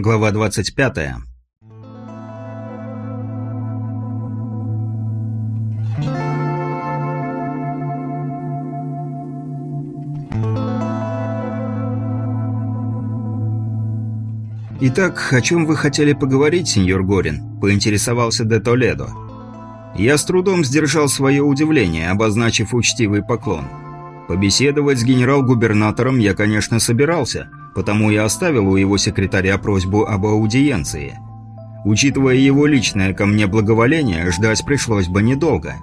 Глава 25. «Итак, о чем вы хотели поговорить, сеньор Горин?» – поинтересовался де Толедо. Я с трудом сдержал свое удивление, обозначив учтивый поклон. Побеседовать с генерал-губернатором я, конечно, собирался, потому я оставил у его секретаря просьбу об аудиенции. Учитывая его личное ко мне благоволение, ждать пришлось бы недолго.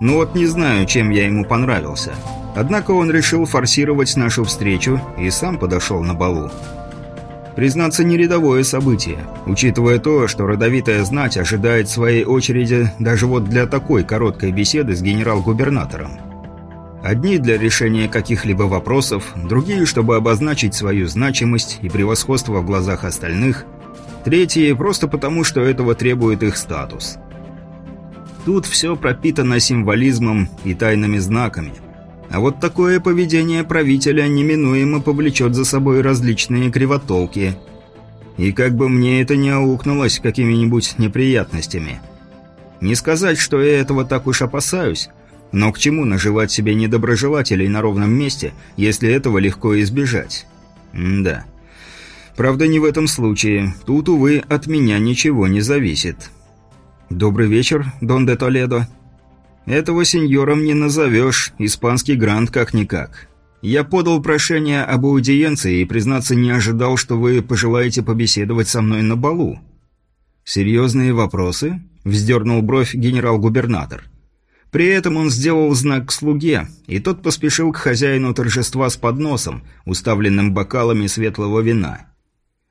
Но вот не знаю, чем я ему понравился. Однако он решил форсировать нашу встречу и сам подошел на балу. Признаться, не рядовое событие, учитывая то, что родовитая знать ожидает своей очереди даже вот для такой короткой беседы с генерал-губернатором. Одни для решения каких-либо вопросов, другие, чтобы обозначить свою значимость и превосходство в глазах остальных, третьи просто потому, что этого требует их статус. Тут все пропитано символизмом и тайными знаками – а вот такое поведение правителя неминуемо повлечет за собой различные кривотолки. И как бы мне это не аукнулось какими-нибудь неприятностями. Не сказать, что я этого так уж опасаюсь, но к чему наживать себе недоброжелателей на ровном месте, если этого легко избежать? М да. Правда, не в этом случае. Тут, увы, от меня ничего не зависит. «Добрый вечер, Дон де Толедо», этого сеньором не назовешь, испанский грант как-никак. Я подал прошение об аудиенции и, признаться, не ожидал, что вы пожелаете побеседовать со мной на балу. Серьезные вопросы? Вздернул бровь генерал-губернатор. При этом он сделал знак к слуге, и тот поспешил к хозяину торжества с подносом, уставленным бокалами светлого вина.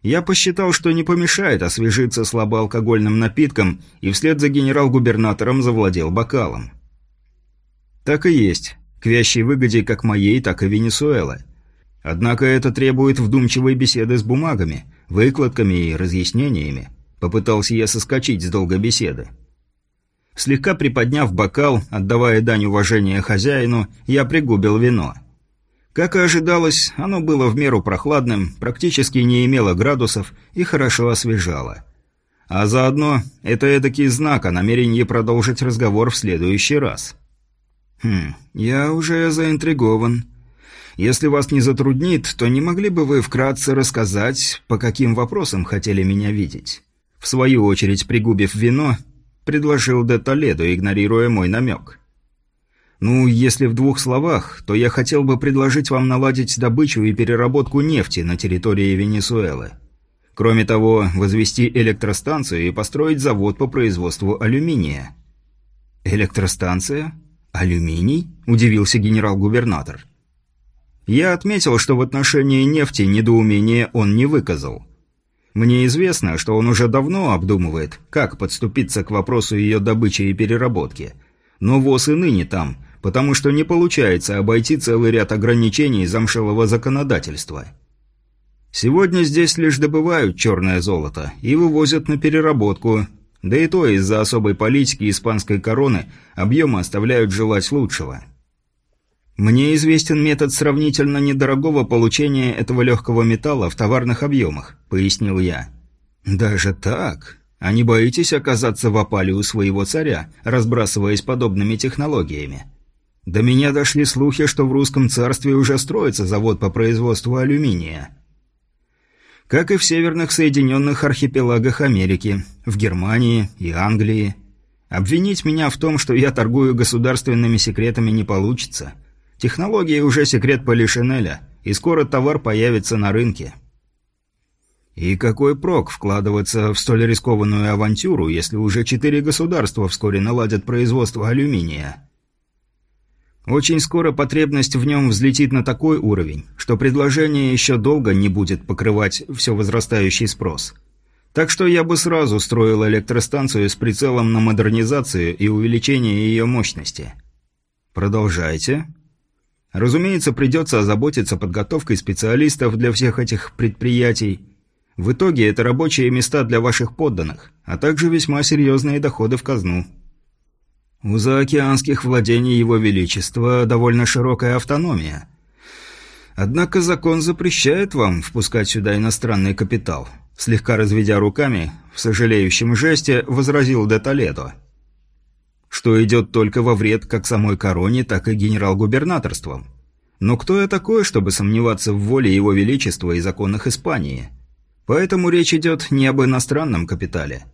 Я посчитал, что не помешает освежиться слабоалкогольным напитком, и вслед за генерал-губернатором завладел бокалом. Так и есть. К вящей выгоде как моей, так и Венесуэлы. Однако это требует вдумчивой беседы с бумагами, выкладками и разъяснениями. Попытался я соскочить с долгой беседы. Слегка приподняв бокал, отдавая дань уважения хозяину, я пригубил вино. Как и ожидалось, оно было в меру прохладным, практически не имело градусов и хорошо освежало. А заодно это эдакий знак о намерении продолжить разговор в следующий раз. «Хм, я уже заинтригован. Если вас не затруднит, то не могли бы вы вкратце рассказать, по каким вопросам хотели меня видеть?» В свою очередь, пригубив вино, предложил де Толедо, игнорируя мой намек. «Ну, если в двух словах, то я хотел бы предложить вам наладить добычу и переработку нефти на территории Венесуэлы. Кроме того, возвести электростанцию и построить завод по производству алюминия». «Электростанция?» «Алюминий?» – удивился генерал-губернатор. Я отметил, что в отношении нефти недоумения он не выказал. Мне известно, что он уже давно обдумывает, как подступиться к вопросу ее добычи и переработки. Но ВОЗ и ныне там, потому что не получается обойти целый ряд ограничений замшелого законодательства. Сегодня здесь лишь добывают черное золото и вывозят на переработку, да и то из-за особой политики испанской короны объемы оставляют желать лучшего. Мне известен метод сравнительно недорогого получения этого легкого металла в товарных объемах, пояснил я. Даже так? А не боитесь оказаться в опале у своего царя, разбрасываясь подобными технологиями? До меня дошли слухи, что в русском царстве уже строится завод по производству алюминия как и в северных Соединенных Архипелагах Америки, в Германии и Англии. Обвинить меня в том, что я торгую государственными секретами, не получится. Технология уже секрет Полишинеля, и скоро товар появится на рынке. И какой прок вкладываться в столь рискованную авантюру, если уже четыре государства вскоре наладят производство алюминия? Очень скоро потребность в нем взлетит на такой уровень, что предложение еще долго не будет покрывать все возрастающий спрос. Так что я бы сразу строил электростанцию с прицелом на модернизацию и увеличение ее мощности. Продолжайте. Разумеется, придется озаботиться подготовкой специалистов для всех этих предприятий. В итоге это рабочие места для ваших подданных, а также весьма серьезные доходы в казну. У заокеанских владений Его Величества довольно широкая автономия. Однако закон запрещает вам впускать сюда иностранный капитал. Слегка разведя руками, в сожалеющем жесте возразил де Толедо. Что идет только во вред как самой короне, так и генерал-губернаторством. Но кто я такой, чтобы сомневаться в воле его величества и законах Испании? Поэтому речь идет не об иностранном капитале.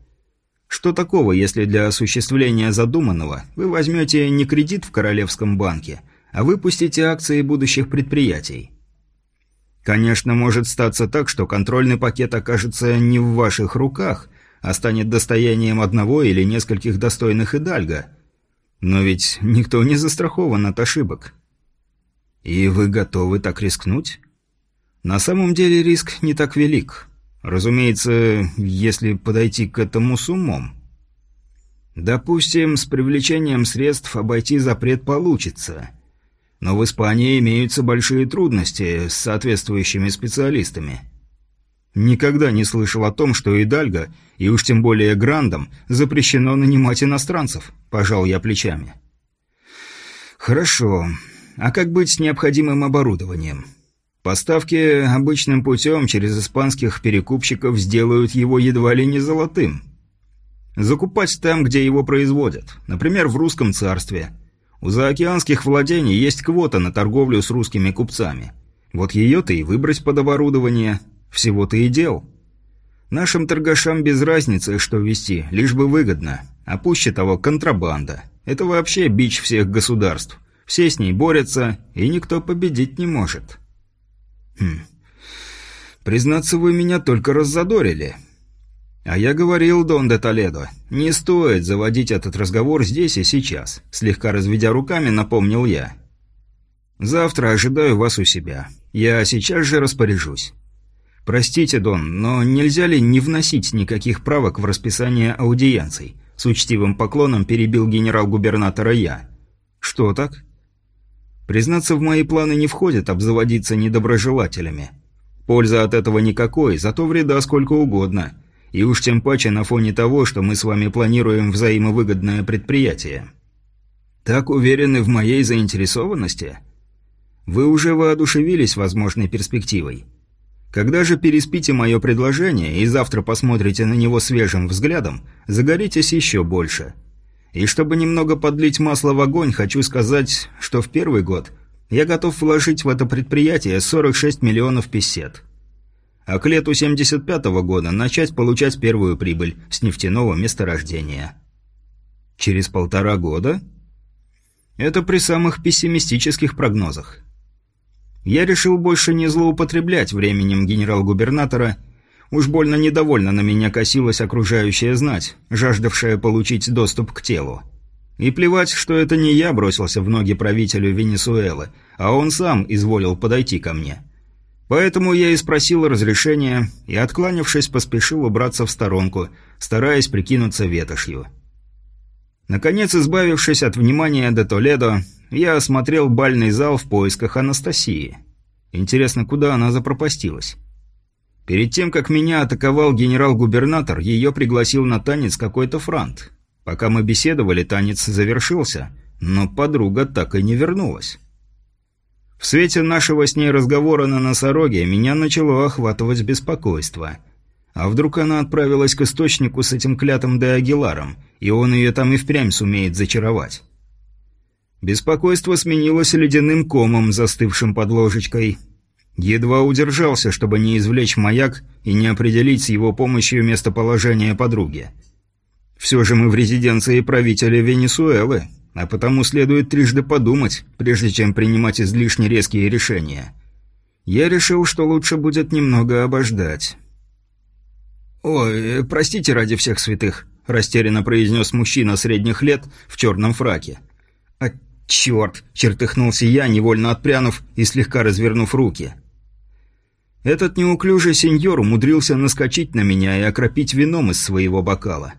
Что такого, если для осуществления задуманного вы возьмете не кредит в Королевском банке, а выпустите акции будущих предприятий? Конечно, может статься так, что контрольный пакет окажется не в ваших руках, а станет достоянием одного или нескольких достойных идальга. Но ведь никто не застрахован от ошибок. И вы готовы так рискнуть? На самом деле риск не так велик. Разумеется, если подойти к этому с умом. Допустим, с привлечением средств обойти запрет получится – но в Испании имеются большие трудности с соответствующими специалистами. Никогда не слышал о том, что Идальго, и уж тем более Грандом, запрещено нанимать иностранцев, пожал я плечами. Хорошо. А как быть с необходимым оборудованием? Поставки обычным путем через испанских перекупщиков сделают его едва ли не золотым. Закупать там, где его производят, например, в русском царстве – у заокеанских владений есть квота на торговлю с русскими купцами. Вот ее-то и выбрать под оборудование. Всего-то и дел. Нашим торгашам без разницы, что вести, лишь бы выгодно. А пуще того, контрабанда. Это вообще бич всех государств. Все с ней борются, и никто победить не может. Хм. Признаться, вы меня только раззадорили. «А я говорил, Дон де Толедо, не стоит заводить этот разговор здесь и сейчас», слегка разведя руками, напомнил я. «Завтра ожидаю вас у себя. Я сейчас же распоряжусь». «Простите, Дон, но нельзя ли не вносить никаких правок в расписание аудиенций?» С учтивым поклоном перебил генерал-губернатора я. «Что так?» «Признаться, в мои планы не входит обзаводиться недоброжелателями. Польза от этого никакой, зато вреда сколько угодно». И уж тем паче на фоне того, что мы с вами планируем взаимовыгодное предприятие. Так уверены в моей заинтересованности? Вы уже воодушевились возможной перспективой. Когда же переспите мое предложение и завтра посмотрите на него свежим взглядом, загоритесь еще больше. И чтобы немного подлить масло в огонь, хочу сказать, что в первый год я готов вложить в это предприятие 46 миллионов песет а к лету 75 -го года начать получать первую прибыль с нефтяного месторождения. Через полтора года? Это при самых пессимистических прогнозах. Я решил больше не злоупотреблять временем генерал-губернатора, уж больно недовольно на меня косилась окружающая знать, жаждавшая получить доступ к телу. И плевать, что это не я бросился в ноги правителю Венесуэлы, а он сам изволил подойти ко мне. Поэтому я и спросил разрешения, и, откланившись, поспешил убраться в сторонку, стараясь прикинуться ветошью. Наконец, избавившись от внимания до Толедо, я осмотрел бальный зал в поисках Анастасии. Интересно, куда она запропастилась? Перед тем, как меня атаковал генерал-губернатор, ее пригласил на танец какой-то франт. Пока мы беседовали, танец завершился, но подруга так и не вернулась. В свете нашего с ней разговора на носороге меня начало охватывать беспокойство. А вдруг она отправилась к источнику с этим клятым де Агиларом, и он ее там и впрямь сумеет зачаровать? Беспокойство сменилось ледяным комом, застывшим под ложечкой. Едва удержался, чтобы не извлечь маяк и не определить с его помощью местоположение подруги. Все же мы в резиденции правителя Венесуэлы, а потому следует трижды подумать, прежде чем принимать излишне резкие решения. Я решил, что лучше будет немного обождать. «Ой, простите ради всех святых», – растерянно произнес мужчина средних лет в черном фраке. «А черт!» – чертыхнулся я, невольно отпрянув и слегка развернув руки. Этот неуклюжий сеньор умудрился наскочить на меня и окропить вином из своего бокала.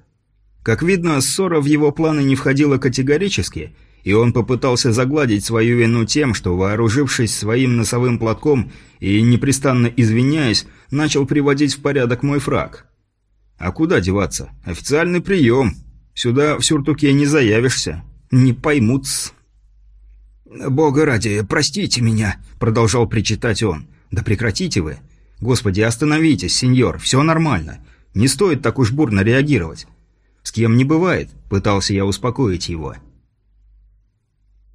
Как видно, ссора в его планы не входила категорически, и он попытался загладить свою вину тем, что, вооружившись своим носовым платком и непрестанно извиняясь, начал приводить в порядок мой фраг. А куда деваться? Официальный прием. Сюда в сюртуке не заявишься. Не поймут -с. «Бога ради, простите меня», — продолжал причитать он. «Да прекратите вы. «Господи, остановитесь, сеньор, все нормально. Не стоит так уж бурно реагировать. С кем не бывает», – пытался я успокоить его.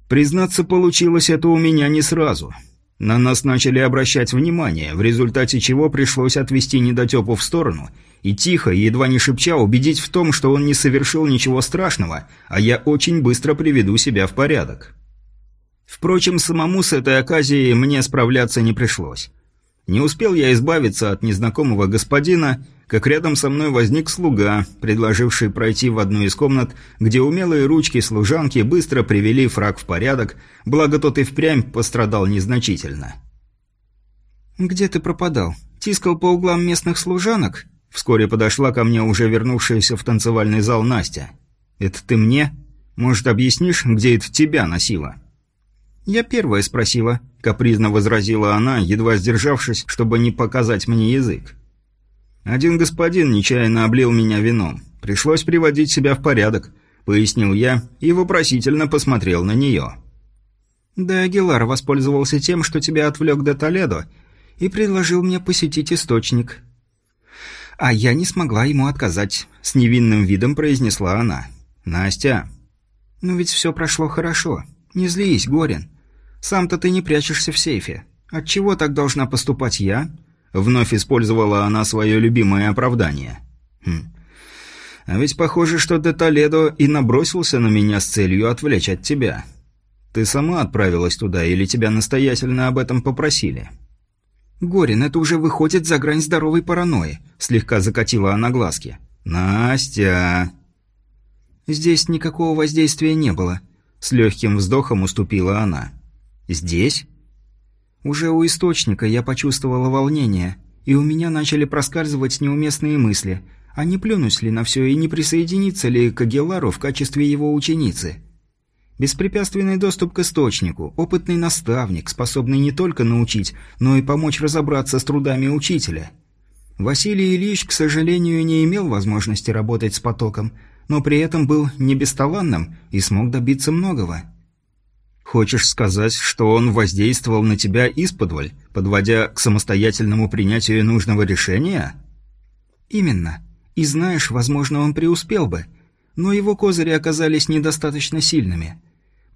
Признаться, получилось это у меня не сразу. На нас начали обращать внимание, в результате чего пришлось отвести недотепу в сторону и тихо, едва не шепча, убедить в том, что он не совершил ничего страшного, а я очень быстро приведу себя в порядок. Впрочем, самому с этой оказией мне справляться не пришлось. Не успел я избавиться от незнакомого господина, как рядом со мной возник слуга, предложивший пройти в одну из комнат, где умелые ручки служанки быстро привели фраг в порядок, благо тот и впрямь пострадал незначительно. «Где ты пропадал? Тискал по углам местных служанок?» Вскоре подошла ко мне уже вернувшаяся в танцевальный зал Настя. «Это ты мне? Может, объяснишь, где это тебя носила?» «Я первая спросила», — капризно возразила она, едва сдержавшись, чтобы не показать мне язык. «Один господин нечаянно облил меня вином. Пришлось приводить себя в порядок», — пояснил я и вопросительно посмотрел на нее. «Да, Агилар воспользовался тем, что тебя отвлек до Толедо, и предложил мне посетить источник». «А я не смогла ему отказать», — с невинным видом произнесла она. «Настя». «Ну ведь все прошло хорошо. Не злись, Горин. Сам-то ты не прячешься в сейфе. Отчего так должна поступать я?» Вновь использовала она свое любимое оправдание. «Хм. А ведь похоже, что де Толедо и набросился на меня с целью отвлечь от тебя. Ты сама отправилась туда или тебя настоятельно об этом попросили?» «Горин, это уже выходит за грань здоровой паранойи», — слегка закатила она глазки. «Настя...» «Здесь никакого воздействия не было», — с легким вздохом уступила она. «Здесь?» «Уже у источника я почувствовала волнение, и у меня начали проскальзывать неуместные мысли, а не плюнуть ли на все и не присоединиться ли к Агелару в качестве его ученицы?» Беспрепятственный доступ к источнику, опытный наставник, способный не только научить, но и помочь разобраться с трудами учителя. Василий Ильич, к сожалению, не имел возможности работать с потоком, но при этом был не бесталанным и смог добиться многого. Хочешь сказать, что он воздействовал на тебя исподволь, подводя к самостоятельному принятию нужного решения? Именно. И знаешь, возможно, он преуспел бы, но его козыри оказались недостаточно сильными.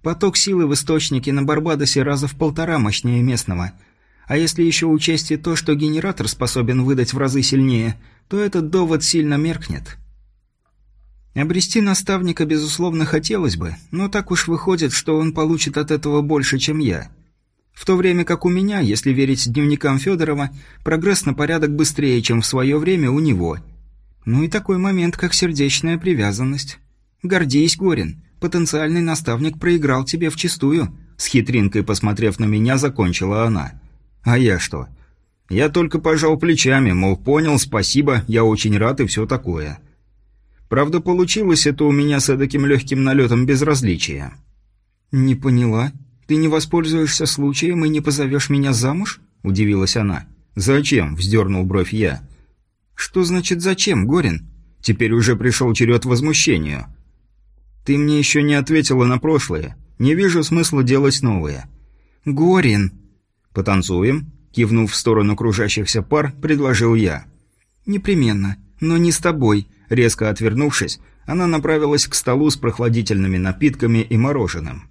Поток силы в источнике на Барбадосе раза в полтора мощнее местного. А если еще учесть и то, что генератор способен выдать в разы сильнее, то этот довод сильно меркнет. Обрести наставника, безусловно, хотелось бы, но так уж выходит, что он получит от этого больше, чем я. В то время как у меня, если верить дневникам Федорова, прогресс на порядок быстрее, чем в свое время у него. Ну и такой момент, как сердечная привязанность. Гордись, Горин, потенциальный наставник проиграл тебе вчистую. С хитринкой посмотрев на меня, закончила она. А я что? Я только пожал плечами, мол, понял, спасибо, я очень рад и все такое. Правда, получилось это у меня с таким легким налетом безразличия. «Не поняла. Ты не воспользуешься случаем и не позовешь меня замуж?» – удивилась она. «Зачем?» – вздернул бровь я. «Что значит «зачем», Горин?» Теперь уже пришел черед возмущению. «Ты мне еще не ответила на прошлое. Не вижу смысла делать новое». «Горин!» «Потанцуем?» – кивнув в сторону кружащихся пар, предложил я. «Непременно, но не с тобой», Резко отвернувшись, она направилась к столу с прохладительными напитками и мороженым.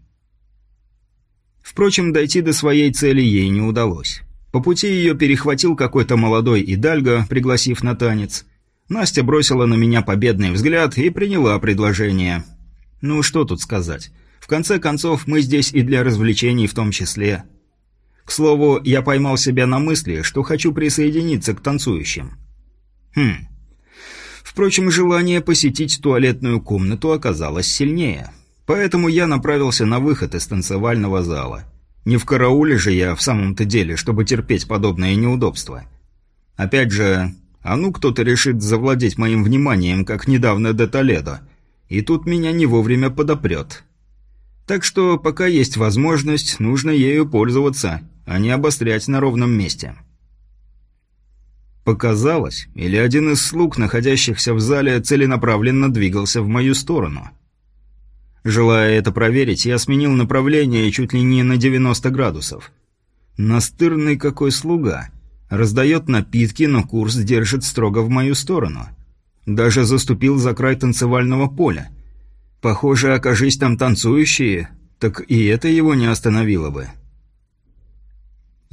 Впрочем, дойти до своей цели ей не удалось. По пути ее перехватил какой-то молодой идальго, пригласив на танец. Настя бросила на меня победный взгляд и приняла предложение. Ну, что тут сказать. В конце концов, мы здесь и для развлечений в том числе. К слову, я поймал себя на мысли, что хочу присоединиться к танцующим. Хм, Впрочем, желание посетить туалетную комнату оказалось сильнее. Поэтому я направился на выход из танцевального зала. Не в карауле же я в самом-то деле, чтобы терпеть подобное неудобство. Опять же, а ну кто-то решит завладеть моим вниманием, как недавно до Толедо, и тут меня не вовремя подопрет. Так что, пока есть возможность, нужно ею пользоваться, а не обострять на ровном месте. Показалось, или один из слуг, находящихся в зале, целенаправленно двигался в мою сторону. Желая это проверить, я сменил направление чуть ли не на 90 градусов. Настырный какой слуга. Раздает напитки, но курс держит строго в мою сторону. Даже заступил за край танцевального поля. Похоже, окажись там танцующие, так и это его не остановило бы.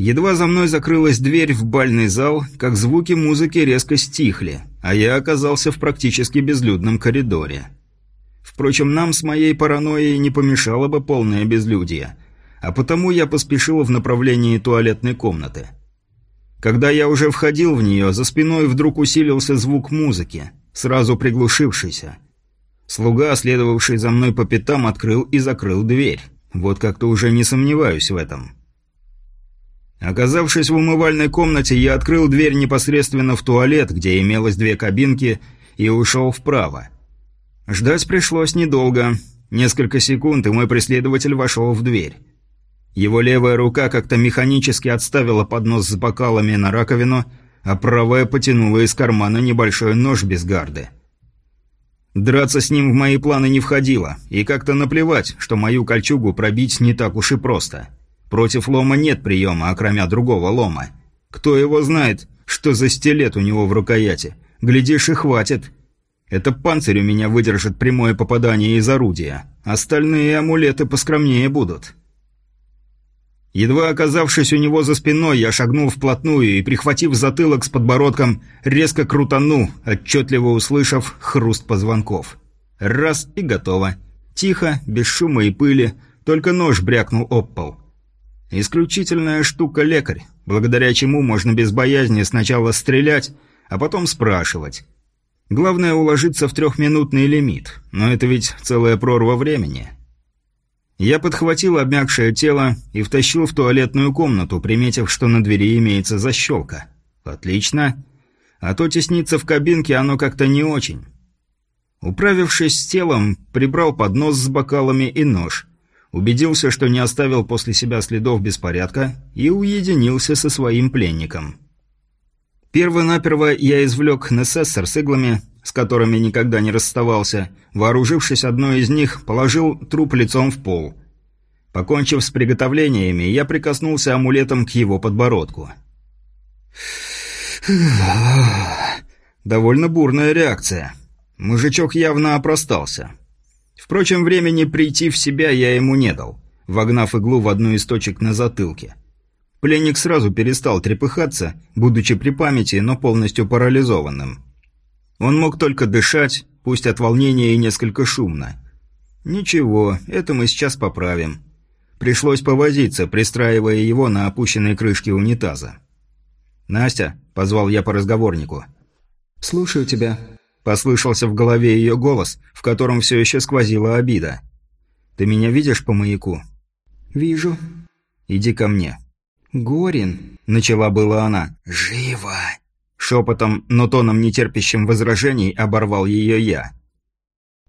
Едва за мной закрылась дверь в бальный зал, как звуки музыки резко стихли, а я оказался в практически безлюдном коридоре. Впрочем, нам с моей паранойей не помешало бы полное безлюдье, а потому я поспешил в направлении туалетной комнаты. Когда я уже входил в нее, за спиной вдруг усилился звук музыки, сразу приглушившийся. Слуга, следовавший за мной по пятам, открыл и закрыл дверь. Вот как-то уже не сомневаюсь в этом. Оказавшись в умывальной комнате, я открыл дверь непосредственно в туалет, где имелось две кабинки, и ушел вправо. Ждать пришлось недолго. Несколько секунд, и мой преследователь вошел в дверь. Его левая рука как-то механически отставила поднос с бокалами на раковину, а правая потянула из кармана небольшой нож без гарды. Драться с ним в мои планы не входило, и как-то наплевать, что мою кольчугу пробить не так уж и просто – Против лома нет приема, окромя другого лома. Кто его знает, что за стилет у него в рукояти? Глядишь и хватит. Это панцирь у меня выдержит прямое попадание из орудия. Остальные амулеты поскромнее будут. Едва оказавшись у него за спиной, я шагнул вплотную и, прихватив затылок с подбородком, резко крутанул, отчетливо услышав хруст позвонков. Раз и готово. Тихо, без шума и пыли, только нож брякнул об пол. Исключительная штука лекарь, благодаря чему можно без боязни сначала стрелять, а потом спрашивать. Главное уложиться в трехминутный лимит, но это ведь целая прорва времени. Я подхватил обмякшее тело и втащил в туалетную комнату, приметив, что на двери имеется защелка. Отлично. А то тесниться в кабинке оно как-то не очень. Управившись с телом, прибрал поднос с бокалами и нож – убедился, что не оставил после себя следов беспорядка и уединился со своим пленником. Перво-наперво я извлек Несессор с иглами, с которыми никогда не расставался, вооружившись одной из них, положил труп лицом в пол. Покончив с приготовлениями, я прикоснулся амулетом к его подбородку. Довольно бурная реакция. Мужичок явно опростался. Впрочем, времени прийти в себя я ему не дал, вогнав иглу в одну из точек на затылке. Пленник сразу перестал трепыхаться, будучи при памяти, но полностью парализованным. Он мог только дышать, пусть от волнения и несколько шумно. «Ничего, это мы сейчас поправим». Пришлось повозиться, пристраивая его на опущенной крышке унитаза. «Настя», — позвал я по разговорнику. «Слушаю тебя», Послышался в голове ее голос, в котором все еще сквозила обида. «Ты меня видишь по маяку?» «Вижу». «Иди ко мне». «Горин», — начала была она. «Живо!» Шепотом, но тоном нетерпящим возражений оборвал ее я.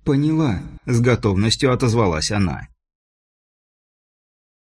«Поняла», — с готовностью отозвалась она.